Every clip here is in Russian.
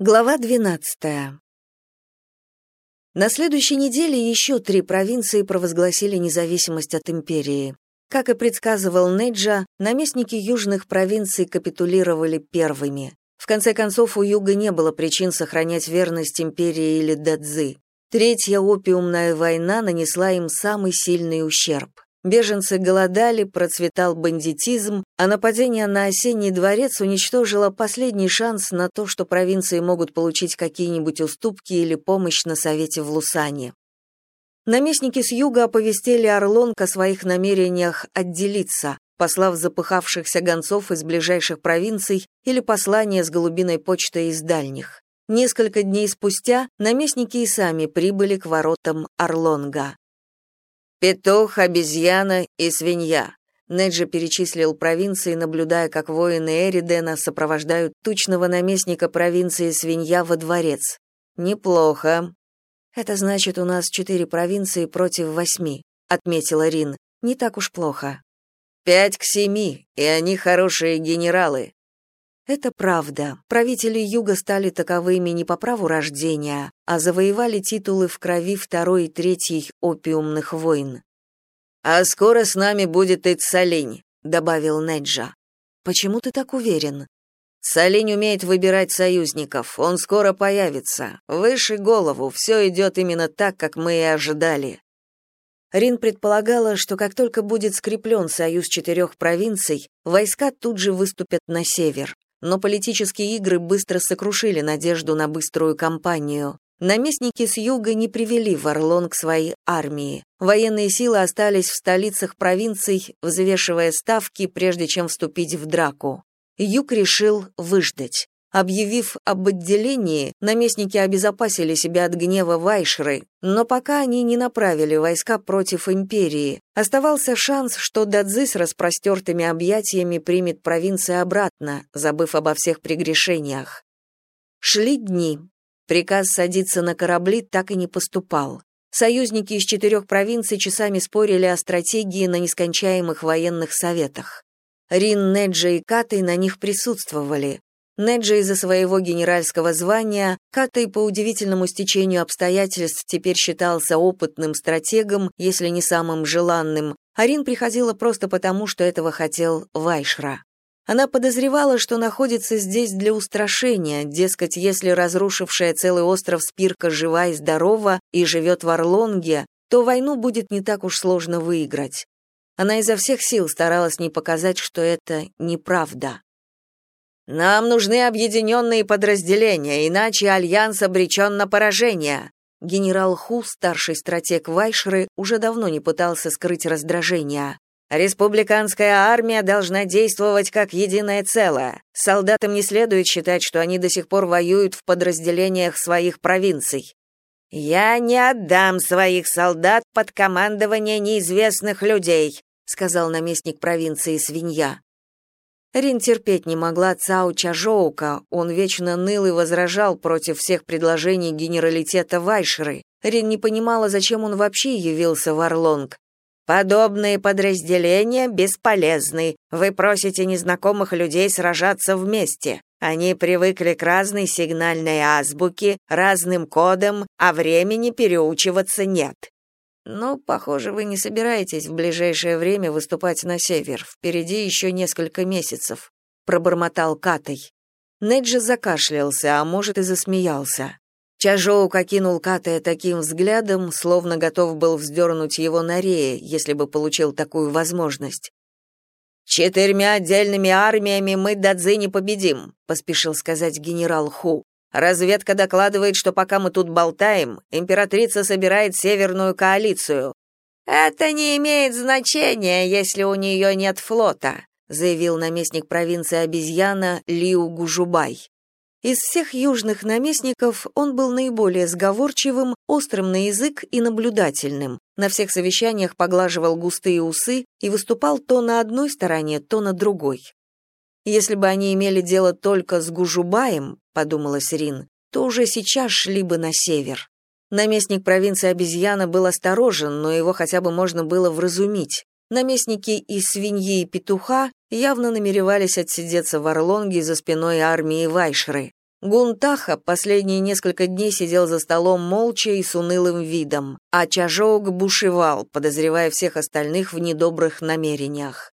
Глава 12. На следующей неделе еще три провинции провозгласили независимость от империи. Как и предсказывал Неджа, наместники южных провинций капитулировали первыми. В конце концов, у юга не было причин сохранять верность империи или Дадзы. Третья опиумная война нанесла им самый сильный ущерб. Беженцы голодали, процветал бандитизм, а нападение на осенний дворец уничтожило последний шанс на то, что провинции могут получить какие-нибудь уступки или помощь на совете в Лусане. Наместники с юга оповестили Орлонг о своих намерениях отделиться, послав запыхавшихся гонцов из ближайших провинций или послание с голубиной почтой из дальних. Несколько дней спустя наместники и сами прибыли к воротам Орлонга. Петух, обезьяна и свинья. Неджи перечислил провинции, наблюдая, как воины Эридена сопровождают тучного наместника провинции Свинья во дворец. Неплохо. Это значит, у нас четыре провинции против восьми, отметила Рин. Не так уж плохо. Пять к семи, и они хорошие генералы. Это правда. Правители Юга стали таковыми не по праву рождения, а завоевали титулы в крови второй и третьей опиумных войн. «А скоро с нами будет и Цалинь», — добавил Неджа. «Почему ты так уверен?» «Цалинь умеет выбирать союзников, он скоро появится. Выше голову, все идет именно так, как мы и ожидали». Рин предполагала, что как только будет скреплен союз четырех провинций, войска тут же выступят на север но политические игры быстро сокрушили надежду на быструю кампанию. Наместники с юга не привели в Орлонг свои армии. Военные силы остались в столицах провинций, взвешивая ставки, прежде чем вступить в драку. Юг решил выждать. Объявив об отделении, наместники обезопасили себя от гнева Вайшры, но пока они не направили войска против империи, оставался шанс, что Дадзи с распростертыми объятиями примет провинции обратно, забыв обо всех прегрешениях. Шли дни. Приказ садиться на корабли так и не поступал. Союзники из четырех провинций часами спорили о стратегии на нескончаемых военных советах. Рин, Неджа и Катай на них присутствовали. Неджа из-за своего генеральского звания, Катай по удивительному стечению обстоятельств теперь считался опытным стратегом, если не самым желанным, Арин приходила просто потому, что этого хотел Вайшра. Она подозревала, что находится здесь для устрашения, дескать, если разрушившая целый остров Спирка жива и здорова и живет в Орлонге, то войну будет не так уж сложно выиграть. Она изо всех сил старалась не показать, что это неправда. Нам нужны объединенные подразделения, иначе альянс обречен на поражение. Генерал Ху, старший стратег Вайшры, уже давно не пытался скрыть раздражение. Республиканская армия должна действовать как единое целое. Солдатам не следует считать, что они до сих пор воюют в подразделениях своих провинций. Я не отдам своих солдат под командование неизвестных людей, сказал наместник провинции Свинья. Рин терпеть не могла Цао Чажоука, он вечно ныл и возражал против всех предложений генералитета Вайшеры. Рин не понимала, зачем он вообще явился в Орлонг. «Подобные подразделения бесполезны. Вы просите незнакомых людей сражаться вместе. Они привыкли к разной сигнальной азбуке, разным кодам, а времени переучиваться нет. «Ну, похоже, вы не собираетесь в ближайшее время выступать на север. Впереди еще несколько месяцев», — пробормотал Катай. Неджи закашлялся, а может и засмеялся. Чажоук окинул Катая таким взглядом, словно готов был вздернуть его на рее, если бы получил такую возможность. «Четырьмя отдельными армиями мы Дадзи не победим», — поспешил сказать генерал Ху. Разведка докладывает, что пока мы тут болтаем, императрица собирает северную коалицию. Это не имеет значения, если у нее нет флота, заявил наместник провинции Обезьяна Лиу Гужубай. Из всех южных наместников он был наиболее сговорчивым, острым на язык и наблюдательным. На всех совещаниях поглаживал густые усы и выступал то на одной стороне, то на другой. Если бы они имели дело только с Гужубаем, подумала Сирин, то уже сейчас шли бы на север. Наместник провинции обезьяна был осторожен, но его хотя бы можно было вразумить. Наместники из свиньи и петуха явно намеревались отсидеться в Орлонге за спиной армии Вайшры. Гунтаха последние несколько дней сидел за столом молча и с унылым видом, а Чажоук бушевал, подозревая всех остальных в недобрых намерениях.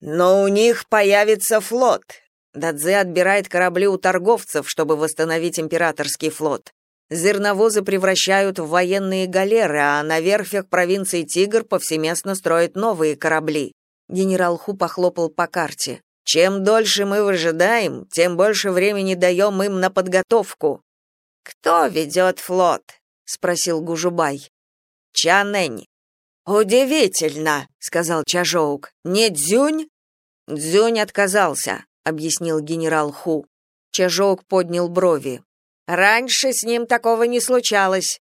«Но у них появится флот!» Дадзе отбирает корабли у торговцев, чтобы восстановить императорский флот. Зерновозы превращают в военные галеры, а на верфях провинции Тигр повсеместно строят новые корабли. Генерал Ху похлопал по карте. Чем дольше мы выжидаем, тем больше времени даем им на подготовку. Кто ведет флот? спросил Гужубай. Чанэнь. Удивительно, сказал Чажоук. Не Дзюнь? Дзюнь отказался, объяснил генерал Ху. Чажоук поднял брови. Раньше с ним такого не случалось.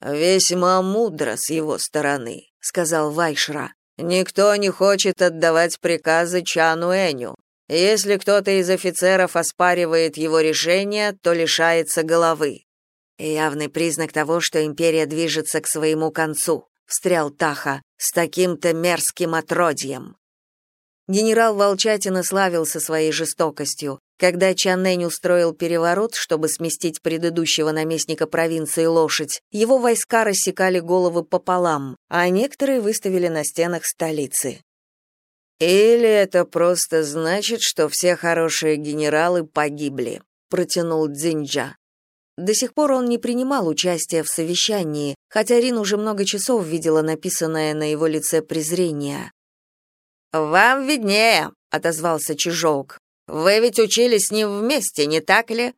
Весьма мудро с его стороны, сказал Вайшра. Никто не хочет отдавать приказы Чану Эню. Если кто-то из офицеров оспаривает его решение, то лишается головы. Явный признак того, что империя движется к своему концу, встрял Таха, с таким-то мерзким отродьем. Генерал Волчатина славился своей жестокостью. Когда Чаннэнь устроил переворот, чтобы сместить предыдущего наместника провинции лошадь, его войска рассекали головы пополам, а некоторые выставили на стенах столицы. «Или это просто значит, что все хорошие генералы погибли», — протянул Дзинджа. До сих пор он не принимал участия в совещании, хотя Рин уже много часов видела написанное на его лице презрение. «Вам виднее», — отозвался Чижок. Вы ведь учились с ним вместе, не так ли?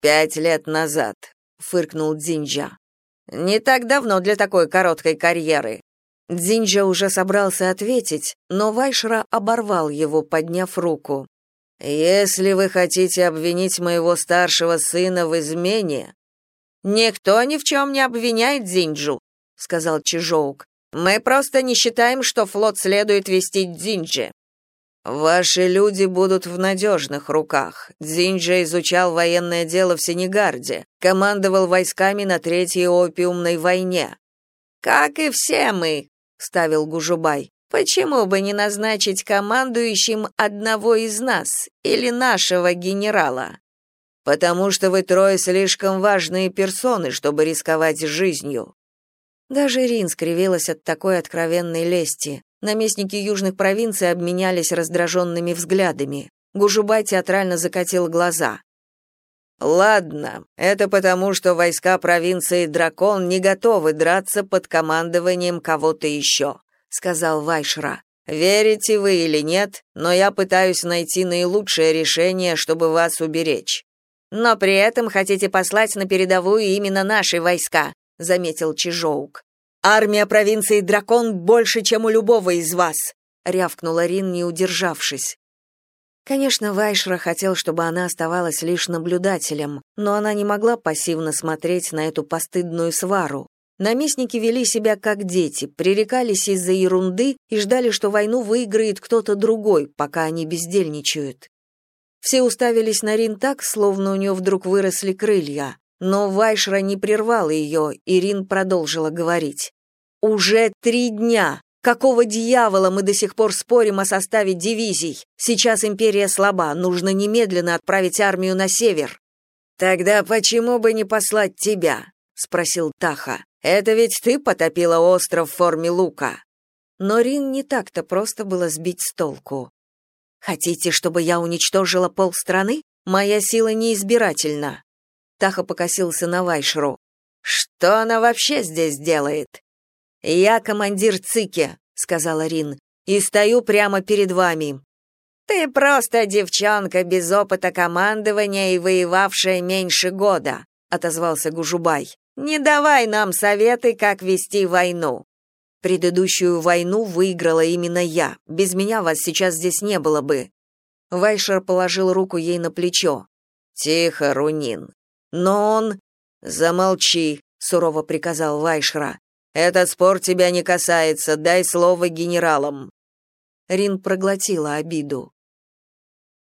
Пять лет назад, фыркнул Дзинджа. Не так давно для такой короткой карьеры. Дзинджа уже собрался ответить, но Вайшра оборвал его, подняв руку. Если вы хотите обвинить моего старшего сына в измене, никто ни в чем не обвиняет Дзинджу, сказал Чижоук. Мы просто не считаем, что флот следует вести Дзинджи. Ваши люди будут в надежных руках. Дзинджа изучал военное дело в Сенегарде, командовал войсками на Третьей опиумной войне. Как и все мы, ставил Гужубай. Почему бы не назначить командующим одного из нас или нашего генерала? Потому что вы трое слишком важные персоны, чтобы рисковать жизнью. Даже Рин скривилась от такой откровенной лести. Наместники южных провинций обменялись раздраженными взглядами. Гужубай театрально закатил глаза. Ладно, это потому, что войска провинции Дракон не готовы драться под командованием кого-то еще», — сказал Вайшра. Верите вы или нет, но я пытаюсь найти наилучшее решение, чтобы вас уберечь. Но при этом хотите послать на передовую именно наши войска, заметил Чижоук. Армия провинции Дракон больше, чем у любого из вас, рявкнула Рин, не удержавшись. Конечно, Вайшра хотел, чтобы она оставалась лишь наблюдателем, но она не могла пассивно смотреть на эту постыдную свару. Наместники вели себя как дети, пререкались из-за ерунды и ждали, что войну выиграет кто-то другой, пока они бездельничают. Все уставились на Рин так, словно у нее вдруг выросли крылья. Но Вайшра не прервал ее, и Рин продолжила говорить. «Уже три дня! Какого дьявола мы до сих пор спорим о составе дивизий? Сейчас империя слаба, нужно немедленно отправить армию на север». «Тогда почему бы не послать тебя?» — спросил Таха. «Это ведь ты потопила остров в форме лука». Но Рин не так-то просто было сбить с толку. «Хотите, чтобы я уничтожила полстраны? Моя сила неизбирательна. Таха покосился на Вайшру. «Что она вообще здесь делает?» «Я командир Цики», — сказала Рин, — «и стою прямо перед вами». «Ты просто девчонка без опыта командования и воевавшая меньше года», — отозвался Гужубай. «Не давай нам советы, как вести войну». «Предыдущую войну выиграла именно я. Без меня вас сейчас здесь не было бы». Вайшер положил руку ей на плечо. «Тихо, Рунин. Но он... Замолчи, сурово приказал Вайшра. Этот спор тебя не касается, дай слово генералам. Рин проглотила обиду.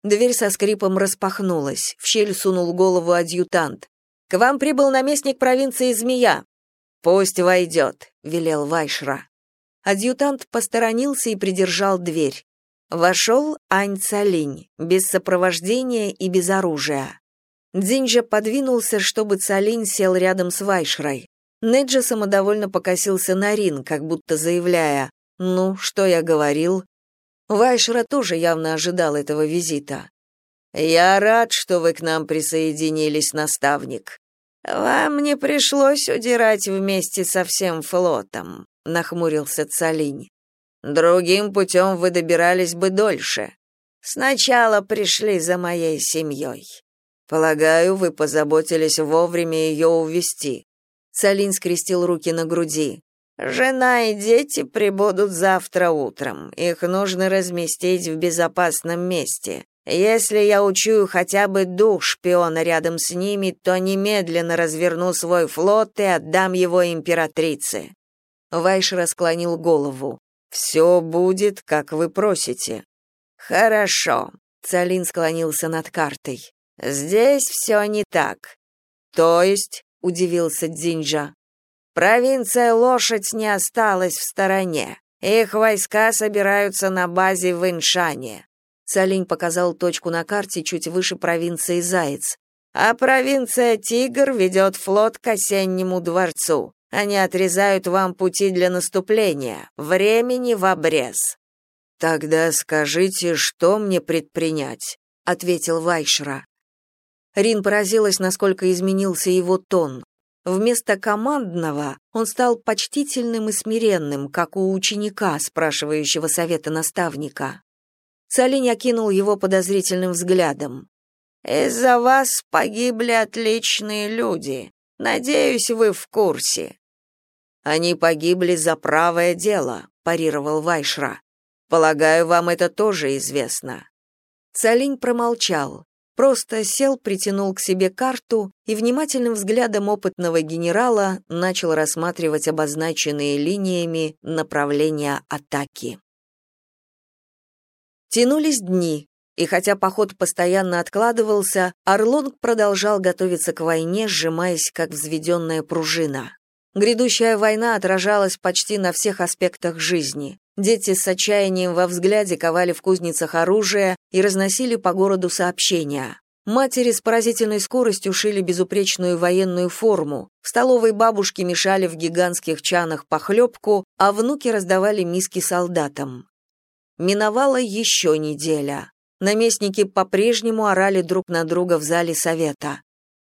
Дверь со скрипом распахнулась. В щель сунул голову адъютант. К вам прибыл наместник провинции Змея. Пусть войдет», — велел Вайшра. Адъютант посторонился и придержал дверь. Вошел Ань Цалинь, без сопровождения и без оружия. Дзинджа подвинулся, чтобы Цалинь сел рядом с Вайшрой. Неджа самодовольно покосился на Рин, как будто заявляя «Ну, что я говорил?» Вайшра тоже явно ожидал этого визита. «Я рад, что вы к нам присоединились, наставник. Вам не пришлось удирать вместе со всем флотом», — нахмурился Цалинь. «Другим путем вы добирались бы дольше. Сначала пришли за моей семьей. Полагаю, вы позаботились вовремя ее увести. Салин скрестил руки на груди. Жена и дети прибудут завтра утром. Их нужно разместить в безопасном месте. Если я учую хотя бы дух шпиона рядом с ними, то немедленно разверну свой флот и отдам его императрице. Вайш расклонил голову. «Все будет, как вы просите. Хорошо. Цалин склонился над картой. Здесь все не так. То есть, удивился Дзинджа. Провинция Лошадь не осталась в стороне. Их войска собираются на базе в Иншане. Цалинь показал точку на карте чуть выше провинции Заяц. А провинция Тигр ведет флот к осеннему дворцу. Они отрезают вам пути для наступления. Времени в обрез. Тогда скажите, что мне предпринять, ответил Вайшра. Рин поразилась, насколько изменился его тон. Вместо командного он стал почтительным и смиренным, как у ученика, спрашивающего совета наставника. Салинь окинул его подозрительным взглядом. «Из-за вас погибли отличные люди. Надеюсь, вы в курсе». «Они погибли за правое дело», — парировал Вайшра. Полагаю, вам это тоже известно. Цалинь промолчал, просто сел, притянул к себе карту и внимательным взглядом опытного генерала начал рассматривать обозначенные линиями направления атаки. Тянулись дни, и хотя поход постоянно откладывался, Орлонг продолжал готовиться к войне, сжимаясь как взведенная пружина. Грядущая война отражалась почти на всех аспектах жизни. Дети с отчаянием во взгляде ковали в кузницах оружие и разносили по городу сообщения. Матери с поразительной скоростью шили безупречную военную форму, в столовой бабушки мешали в гигантских чанах похлебку, а внуки раздавали миски солдатам. Миновала еще неделя. Наместники по-прежнему орали друг на друга в зале совета.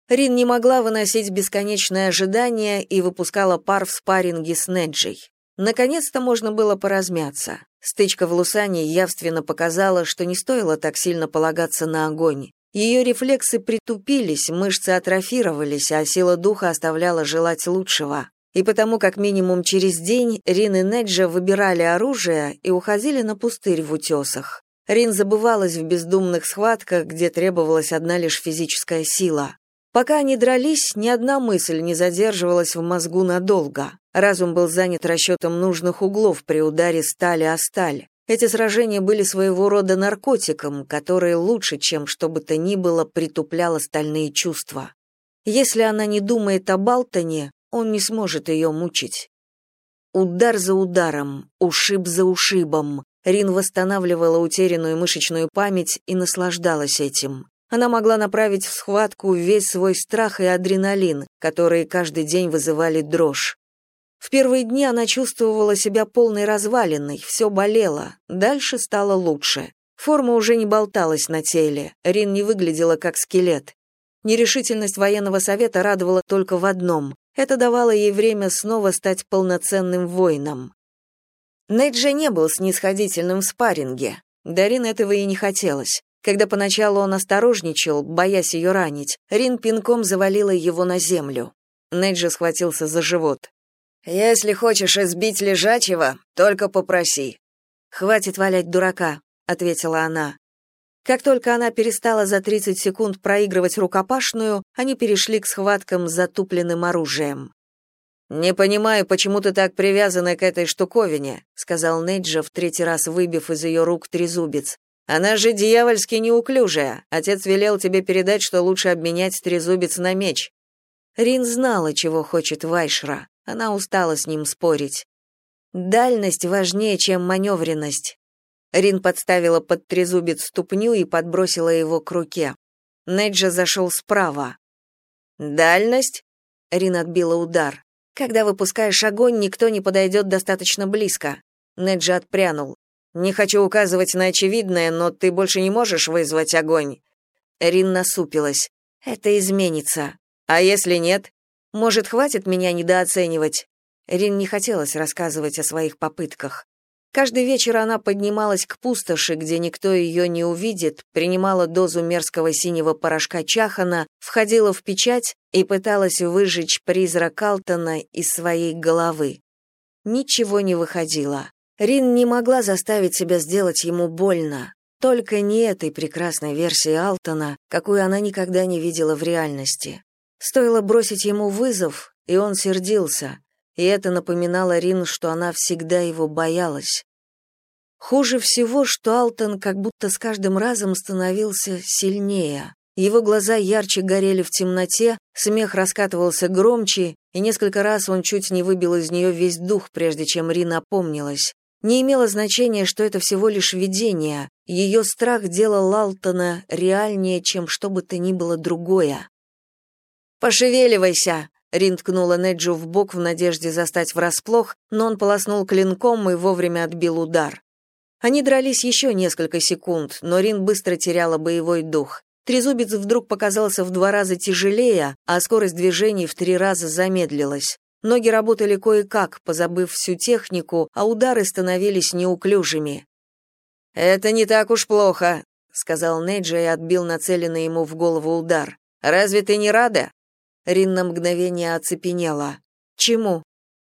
Рин не могла выносить бесконечное ожидание и выпускала пар в спарринге с Неджей. Наконец-то можно было поразмяться. Стычка в Лусане явственно показала, что не стоило так сильно полагаться на огонь. Ее рефлексы притупились, мышцы атрофировались, а сила духа оставляла желать лучшего. И потому как минимум через день Рин и Неджа выбирали оружие и уходили на пустырь в утесах. Рин забывалась в бездумных схватках, где требовалась одна лишь физическая сила. Пока они дрались, ни одна мысль не задерживалась в мозгу надолго. Разум был занят расчетом нужных углов при ударе стали о сталь. Эти сражения были своего рода наркотиком, который лучше, чем что бы то ни было, притуплял остальные чувства. Если она не думает о Балтоне, он не сможет ее мучить. Удар за ударом, ушиб за ушибом. Рин восстанавливала утерянную мышечную память и наслаждалась этим. Она могла направить в схватку весь свой страх и адреналин, которые каждый день вызывали дрожь. В первые дни она чувствовала себя полной развалиной, все болело, дальше стало лучше. Форма уже не болталась на теле, Рин не выглядела как скелет. Нерешительность военного совета радовала только в одном — это давало ей время снова стать полноценным воином. Нейджи не был снисходительным в спарринге. Дарин этого и не хотелось. Когда поначалу он осторожничал, боясь ее ранить, Рин пинком завалила его на землю. Нейджи схватился за живот. «Если хочешь избить лежачего, только попроси». «Хватит валять дурака», — ответила она. Как только она перестала за 30 секунд проигрывать рукопашную, они перешли к схваткам с затупленным оружием. «Не понимаю, почему ты так привязана к этой штуковине», — сказал Нейджа, в третий раз выбив из ее рук трезубец. Она же дьявольски неуклюжая. Отец велел тебе передать, что лучше обменять трезубец на меч. Рин знала, чего хочет Вайшра. Она устала с ним спорить. Дальность важнее, чем маневренность. Рин подставила под трезубец ступню и подбросила его к руке. Неджа зашел справа. «Дальность?» — Рин отбила удар. «Когда выпускаешь огонь, никто не подойдет достаточно близко». Неджа отпрянул. «Не хочу указывать на очевидное, но ты больше не можешь вызвать огонь». Рин насупилась. «Это изменится. А если нет? Может, хватит меня недооценивать?» Рин не хотелось рассказывать о своих попытках. Каждый вечер она поднималась к пустоши, где никто ее не увидит, принимала дозу мерзкого синего порошка чахана, входила в печать и пыталась выжечь призрак Алтона из своей головы. Ничего не выходило. Рин не могла заставить себя сделать ему больно. Только не этой прекрасной версии Алтона, какую она никогда не видела в реальности. Стоило бросить ему вызов, и он сердился и это напоминало Рин, что она всегда его боялась. Хуже всего, что Алтон как будто с каждым разом становился сильнее. Его глаза ярче горели в темноте, смех раскатывался громче, и несколько раз он чуть не выбил из нее весь дух, прежде чем Рин опомнилась. Не имело значения, что это всего лишь видение. Ее страх делал Алтона реальнее, чем что бы то ни было другое. «Пошевеливайся!» Рин ткнула Неджу в бок в надежде застать врасплох, но он полоснул клинком и вовремя отбил удар. Они дрались еще несколько секунд, но Рин быстро теряла боевой дух. Трезубец вдруг показался в два раза тяжелее, а скорость движений в три раза замедлилась. Ноги работали кое-как, позабыв всю технику, а удары становились неуклюжими. «Это не так уж плохо», — сказал Неджа и отбил нацеленный ему в голову удар. «Разве ты не рада?» Рин на мгновение оцепенела. «Чему?»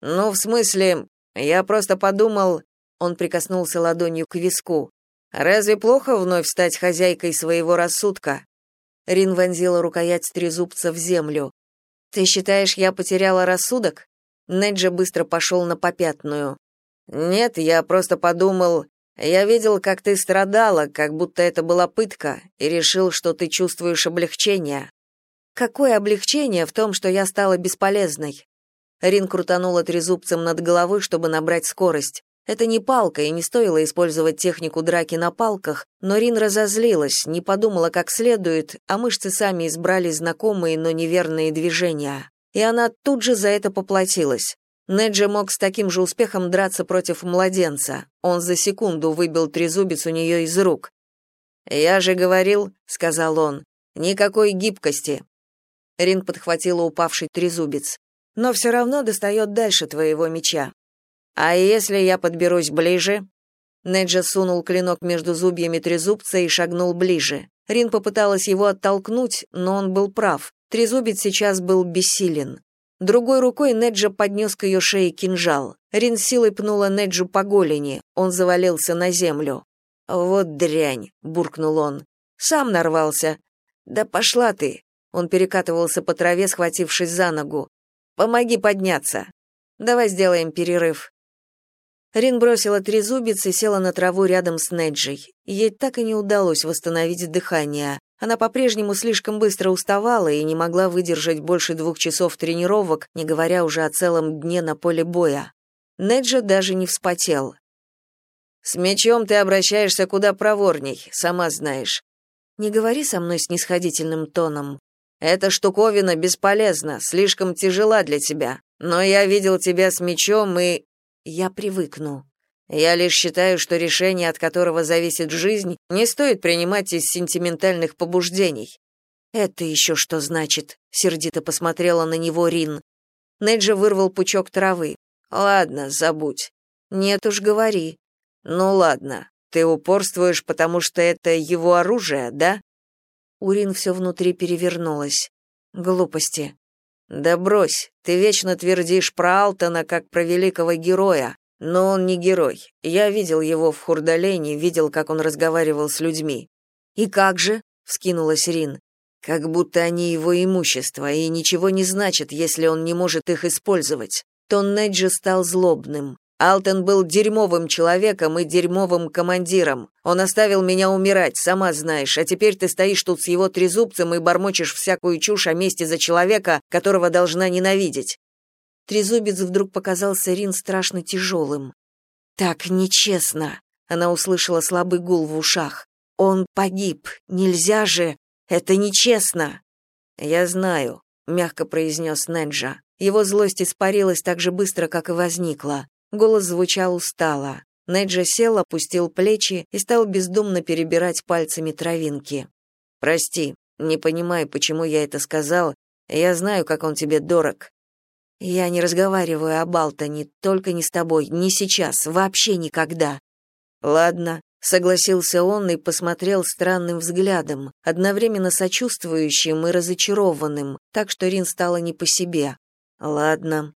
«Ну, в смысле, я просто подумал...» Он прикоснулся ладонью к виску. «Разве плохо вновь стать хозяйкой своего рассудка?» Рин вонзила рукоять трезубца в землю. «Ты считаешь, я потеряла рассудок?» Неджа быстро пошел на попятную. «Нет, я просто подумал... Я видел, как ты страдала, как будто это была пытка, и решил, что ты чувствуешь облегчение. Какое облегчение в том, что я стала бесполезной. Рин крутанула трезубцем над головой, чтобы набрать скорость. Это не палка, и не стоило использовать технику драки на палках, но Рин разозлилась, не подумала как следует, а мышцы сами избрали знакомые, но неверные движения. И она тут же за это поплатилась. Неджи мог с таким же успехом драться против младенца. Он за секунду выбил трезубец у нее из рук. «Я же говорил», — сказал он, — «никакой гибкости. Рин подхватила упавший трезубец. Но все равно достает дальше твоего меча. А если я подберусь ближе? Неджа сунул клинок между зубьями трезубца и шагнул ближе. Рин попыталась его оттолкнуть, но он был прав. Трезубец сейчас был бессилен. Другой рукой Неджа поднес к ее шее кинжал. Рин силой пнула Неджу по голени. Он завалился на землю. «Вот дрянь», — буркнул он. «Сам нарвался». «Да пошла ты», он перекатывался по траве, схватившись за ногу. «Помоги подняться. Давай сделаем перерыв». Рин бросила трезубец и села на траву рядом с Неджей. Ей так и не удалось восстановить дыхание. Она по-прежнему слишком быстро уставала и не могла выдержать больше двух часов тренировок, не говоря уже о целом дне на поле боя. Неджа даже не вспотел. «С мечом ты обращаешься куда проворней, сама знаешь». «Не говори со мной снисходительным тоном. Эта штуковина бесполезна, слишком тяжела для тебя. Но я видел тебя с мечом и я привыкну. Я лишь считаю, что решение, от которого зависит жизнь, не стоит принимать из сентиментальных побуждений. Это еще что значит? сердито посмотрела на него Рин. Неджа вырвал пучок травы. Ладно, забудь. Нет уж, говори. Ну ладно. Ты упорствуешь, потому что это его оружие, да? Урин все внутри перевернулось. Глупости. Да брось, ты вечно твердишь про Алтона как про великого героя, но он не герой. Я видел его в Хурдалене, видел, как он разговаривал с людьми. И как же? вскинулась Рин. Как будто они его имущество, и ничего не значит, если он не может их использовать. Тон Неджи стал злобным. Алтон был дерьмовым человеком и дерьмовым командиром. Он оставил меня умирать, сама знаешь, а теперь ты стоишь тут с его трезубцем и бормочешь всякую чушь о месте за человека, которого должна ненавидеть». Трезубец вдруг показался Рин страшно тяжелым. «Так нечестно!» — она услышала слабый гул в ушах. «Он погиб. Нельзя же...» Это нечестно!» «Я знаю», — мягко произнес Неджа. Его злость испарилась так же быстро, как и возникла. Голос звучал устало. Неджа сел, опустил плечи и стал бездумно перебирать пальцами травинки. «Прости, не понимаю, почему я это сказал. Я знаю, как он тебе дорог. Я не разговариваю об Алтоне, только не с тобой, не сейчас, вообще никогда. Ладно, согласился он и посмотрел странным взглядом, одновременно сочувствующим и разочарованным, так что Рин стала не по себе. Ладно.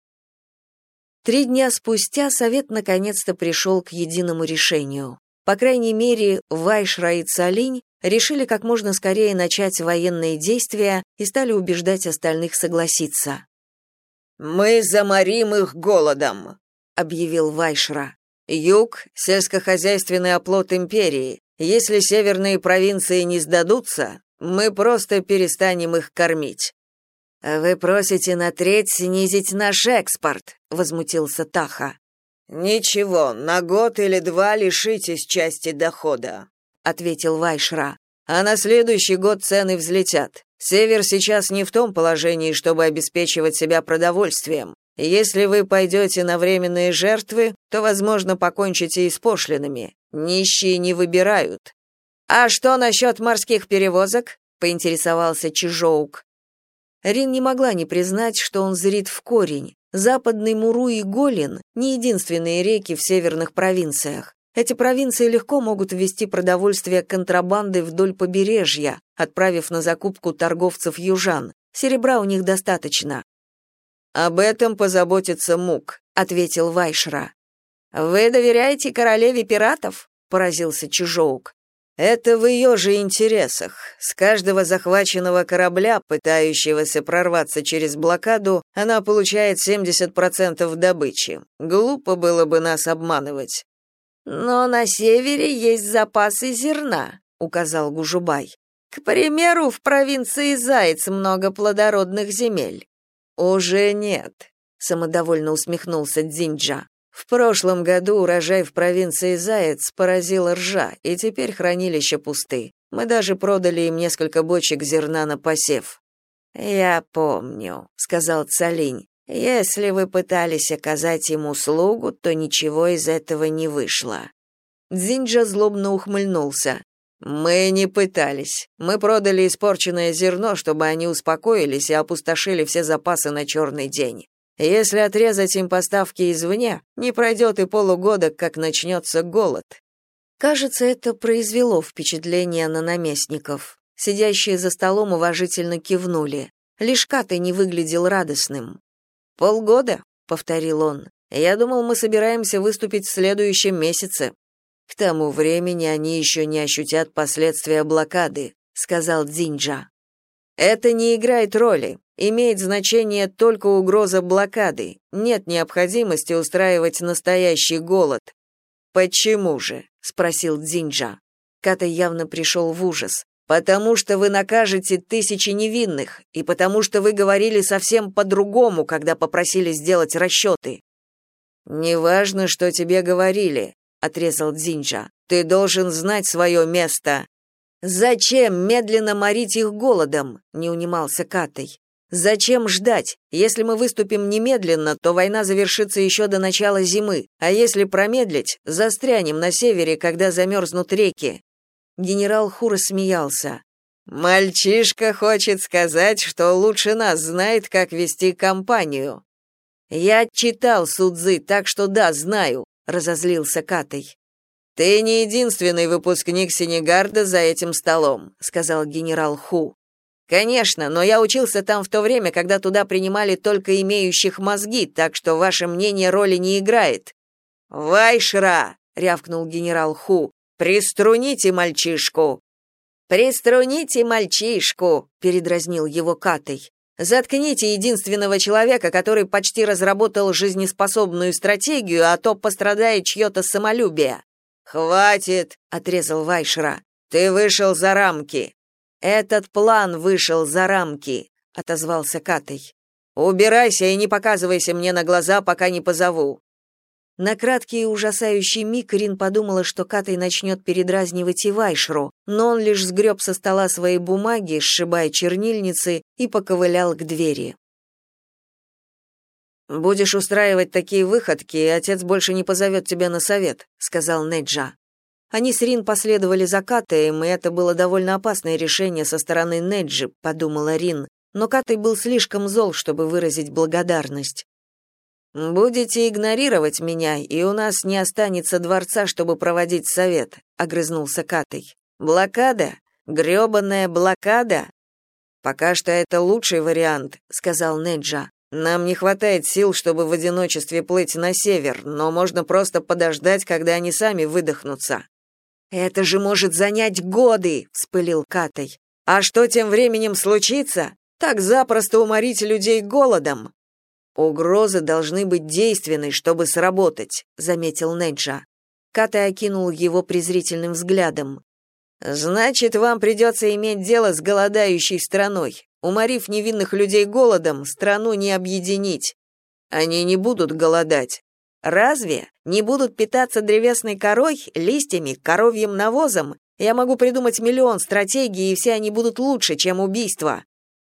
Три дня спустя совет наконец-то пришел к единому решению. По крайней мере, Вайшра и Цалинь решили как можно скорее начать военные действия и стали убеждать остальных согласиться. «Мы заморим их голодом», — объявил Вайшра. «Юг — сельскохозяйственный оплот империи. Если северные провинции не сдадутся, мы просто перестанем их кормить». «Вы просите на треть снизить наш экспорт», — возмутился Таха. «Ничего, на год или два лишитесь части дохода», — ответил Вайшра. «А на следующий год цены взлетят. Север сейчас не в том положении, чтобы обеспечивать себя продовольствием. Если вы пойдете на временные жертвы, то, возможно, покончите и с пошлинами. Нищие не выбирают. А что насчет морских перевозок? поинтересовался Чижоук. Рин не могла не признать, что он зрит в корень. Западный Муру и Голин не единственные реки в северных провинциях. Эти провинции легко могут ввести продовольствие контрабанды вдоль побережья, отправив на закупку торговцев южан. Серебра у них достаточно. Об этом позаботится Мук, ответил Вайшра. Вы доверяете королеве пиратов? поразился Чужоук. Это в ее же интересах. С каждого захваченного корабля, пытающегося прорваться через блокаду, она получает 70% добычи. Глупо было бы нас обманывать. Но на севере есть запасы зерна, указал Гужубай. К примеру, в провинции Заяц много плодородных земель. Уже нет, самодовольно усмехнулся Дзинджа. В прошлом году урожай в провинции Заяц поразил ржа, и теперь хранилища пусты. Мы даже продали им несколько бочек зерна на посев. Я помню, сказал Цалинь. Если вы пытались оказать ему услугу, то ничего из этого не вышло. Дзинджа злобно ухмыльнулся. Мы не пытались. Мы продали испорченное зерно, чтобы они успокоились и опустошили все запасы на черный день. Если отрезать им поставки извне, не пройдет и полугода, как начнется голод. Кажется, это произвело впечатление на наместников. Сидящие за столом уважительно кивнули. Лишь Катай не выглядел радостным. «Полгода», — повторил он. «Я думал, мы собираемся выступить в следующем месяце». «К тому времени они еще не ощутят последствия блокады», — сказал Дзинджа. «Это не играет роли. Имеет значение только угроза блокады. Нет необходимости устраивать настоящий голод». «Почему же?» — спросил Дзинджа. Ката явно пришел в ужас. Потому что вы накажете тысячи невинных, и потому что вы говорили совсем по-другому, когда попросили сделать расчеты». «Неважно, что тебе говорили», — отрезал Дзинджа. «Ты должен знать свое место». «Зачем медленно морить их голодом?» — не унимался Катай. «Зачем ждать? Если мы выступим немедленно, то война завершится еще до начала зимы, а если промедлить, застрянем на севере, когда замерзнут реки. Генерал Хура смеялся. Мальчишка хочет сказать, что лучше нас знает, как вести кампанию. Я читал Судзы, так что да, знаю, разозлился Катай. Ты не единственный выпускник Сенегарда за этим столом, сказал генерал Ху. Конечно, но я учился там в то время, когда туда принимали только имеющих мозги, так что ваше мнение роли не играет. Вайшра, рявкнул генерал Ху. Приструните мальчишку. Приструните мальчишку, передразнил его Катай. Заткните единственного человека, который почти разработал жизнеспособную стратегию, а то пострадает чье-то самолюбие. Хватит, отрезал Вайшра. Ты вышел за рамки. Этот план вышел за рамки, отозвался Катай. Убирайся и не показывайся мне на глаза, пока не позову. На краткий и ужасающий миг Рин подумала, что Катай начнет передразнивать и Вайшру, но он лишь сгреб со стола свои бумаги, сшибая чернильницы, и поковылял к двери. «Будешь устраивать такие выходки, и отец больше не позовет тебя на совет», — сказал Неджа. Они с Рин последовали за Катаем, и это было довольно опасное решение со стороны Неджи, подумала Рин, но Катай был слишком зол, чтобы выразить благодарность. «Будете игнорировать меня, и у нас не останется дворца, чтобы проводить совет», — огрызнулся Катай. «Блокада? грёбаная блокада?» «Пока что это лучший вариант», — сказал Неджа. Нам не хватает сил, чтобы в одиночестве плыть на север, но можно просто подождать, когда они сами выдохнутся. Это же может занять годы, вспылил Катай. А что тем временем случится? Так запросто уморить людей голодом. Угрозы должны быть действенны, чтобы сработать, заметил Неджа. Катай окинул его презрительным взглядом. Значит, вам придется иметь дело с голодающей страной. Уморив невинных людей голодом, страну не объединить. Они не будут голодать. Разве? Не будут питаться древесной корой, листьями, коровьим навозом? Я могу придумать миллион стратегий, и все они будут лучше, чем убийство.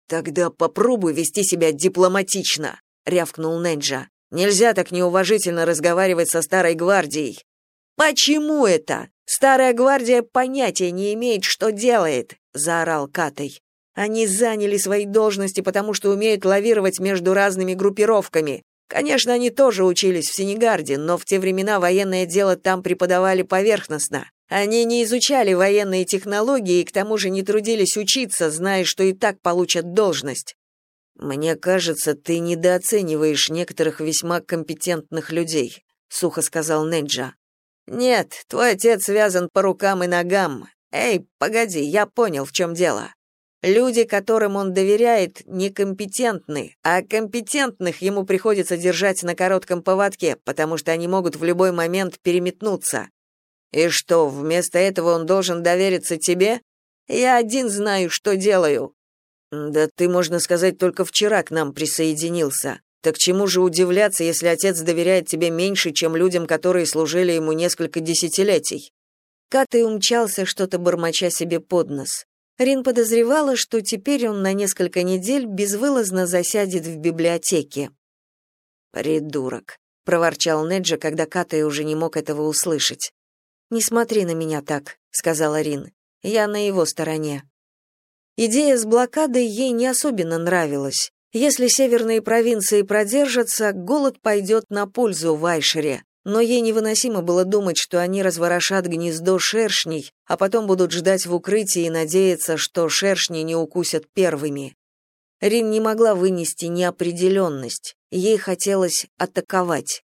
Тогда попробуй вести себя дипломатично, рявкнул Ненджа. Нельзя так неуважительно разговаривать со старой гвардией. Почему это? Старая гвардия понятия не имеет, что делает, заорал Катай. Они заняли свои должности, потому что умеют лавировать между разными группировками. Конечно, они тоже учились в Сенегарде, но в те времена военное дело там преподавали поверхностно. Они не изучали военные технологии и к тому же не трудились учиться, зная, что и так получат должность. Мне кажется, ты недооцениваешь некоторых весьма компетентных людей, сухо сказал Неджа. Нет, твой отец связан по рукам и ногам. Эй, погоди, я понял, в чем дело. Люди, которым он доверяет, некомпетентны, а компетентных ему приходится держать на коротком поводке, потому что они могут в любой момент переметнуться. И что, вместо этого он должен довериться тебе? Я один знаю, что делаю. Да ты, можно сказать, только вчера к нам присоединился. Так чему же удивляться, если отец доверяет тебе меньше, чем людям, которые служили ему несколько десятилетий? Катый умчался, что-то бормоча себе под нос. Рин подозревала, что теперь он на несколько недель безвылазно засядет в библиотеке. «Придурок», — проворчал Неджа, когда Катай уже не мог этого услышать. «Не смотри на меня так», — сказала Рин. «Я на его стороне». Идея с блокадой ей не особенно нравилась. Если северные провинции продержатся, голод пойдет на пользу Вайшере но ей невыносимо было думать, что они разворошат гнездо шершней, а потом будут ждать в укрытии и надеяться, что шершни не укусят первыми. Рин не могла вынести неопределенность, ей хотелось атаковать.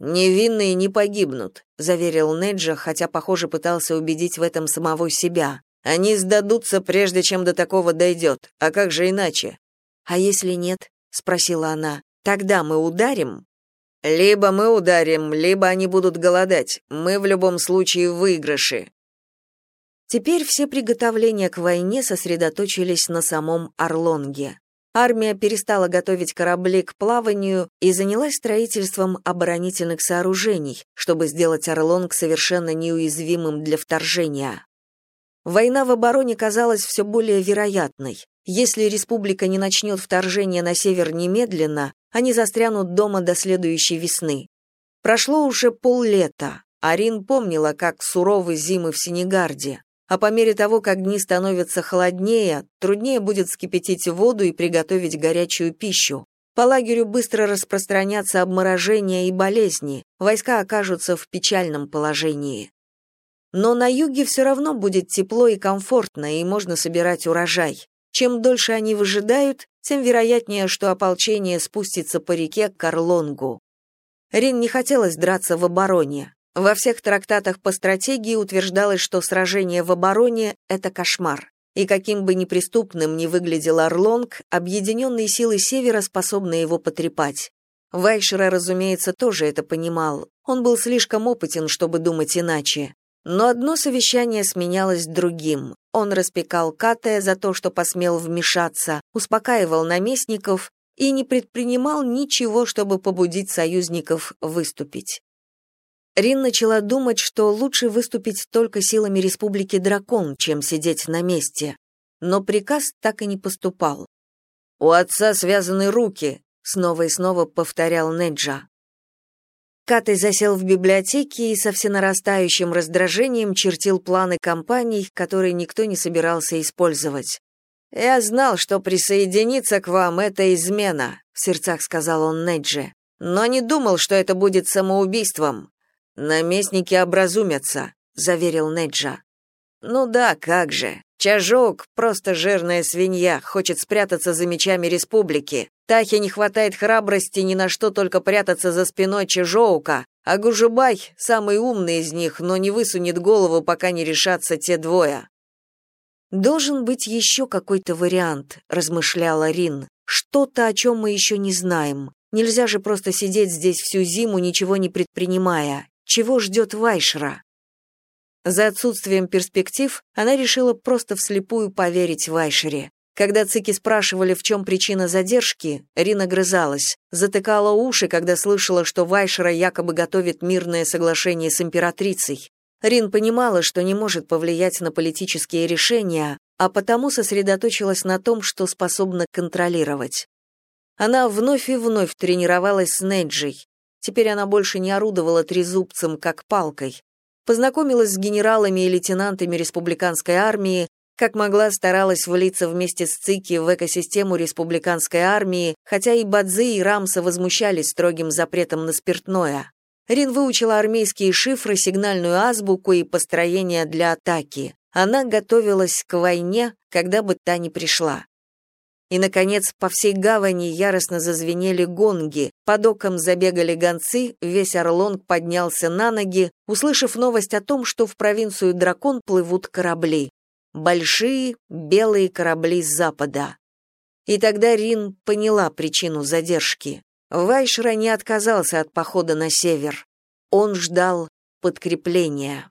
«Невинные не погибнут», — заверил Неджа, хотя, похоже, пытался убедить в этом самого себя. «Они сдадутся, прежде чем до такого дойдет. А как же иначе?» «А если нет?» — спросила она. «Тогда мы ударим?» Либо мы ударим, либо они будут голодать. Мы в любом случае в выигрыше. Теперь все приготовления к войне сосредоточились на самом Орлонге. Армия перестала готовить корабли к плаванию и занялась строительством оборонительных сооружений, чтобы сделать Орлонг совершенно неуязвимым для вторжения. Война в обороне казалась все более вероятной. Если республика не начнет вторжение на север немедленно, они застрянут дома до следующей весны. Прошло уже поллета. Арин помнила, как суровы зимы в Сенегарде. А по мере того, как дни становятся холоднее, труднее будет вскипятить воду и приготовить горячую пищу. По лагерю быстро распространятся обморожения и болезни, войска окажутся в печальном положении. Но на юге все равно будет тепло и комфортно, и можно собирать урожай. Чем дольше они выжидают, тем вероятнее, что ополчение спустится по реке к Карлонгу. Рин не хотелось драться в обороне. Во всех трактатах по стратегии утверждалось, что сражение в обороне — это кошмар. И каким бы неприступным ни выглядел Орлонг, объединенные силы Севера способны его потрепать. Вайшера, разумеется, тоже это понимал. Он был слишком опытен, чтобы думать иначе. Но одно совещание сменялось другим. Он распекал Катая за то, что посмел вмешаться, успокаивал наместников и не предпринимал ничего, чтобы побудить союзников выступить. Рин начала думать, что лучше выступить только силами Республики Дракон, чем сидеть на месте. Но приказ так и не поступал. «У отца связаны руки», — снова и снова повторял Неджа. Катай засел в библиотеке и со всенарастающим раздражением чертил планы компаний, которые никто не собирался использовать. «Я знал, что присоединиться к вам — это измена», — в сердцах сказал он Недже. «Но не думал, что это будет самоубийством. «Наместники образумятся», — заверил Неджа. «Ну да, как же. Чажок, просто жирная свинья, хочет спрятаться за мечами республики. Тахе не хватает храбрости ни на что только прятаться за спиной Чажоука, а Гужубай — самый умный из них, но не высунет голову, пока не решатся те двое». «Должен быть еще какой-то вариант», — размышляла Рин. «Что-то, о чем мы еще не знаем. Нельзя же просто сидеть здесь всю зиму, ничего не предпринимая. Чего ждет Вайшера? За отсутствием перспектив она решила просто вслепую поверить Вайшере. Когда цики спрашивали, в чем причина задержки, Рина грызалась, затыкала уши, когда слышала, что Вайшера якобы готовит мирное соглашение с императрицей. Рин понимала, что не может повлиять на политические решения, а потому сосредоточилась на том, что способна контролировать. Она вновь и вновь тренировалась с Неджей, Теперь она больше не орудовала трезубцем, как палкой. Познакомилась с генералами и лейтенантами республиканской армии, как могла старалась влиться вместе с ЦИКи в экосистему республиканской армии, хотя и Бадзи, и Рамса возмущались строгим запретом на спиртное. Рин выучила армейские шифры, сигнальную азбуку и построение для атаки. Она готовилась к войне, когда бы та ни пришла. И, наконец, по всей гавани яростно зазвенели гонги, под оком забегали гонцы, весь Орлонг поднялся на ноги, услышав новость о том, что в провинцию Дракон плывут корабли. Большие белые корабли с запада. И тогда Рин поняла причину задержки. Вайшра не отказался от похода на север. Он ждал подкрепления.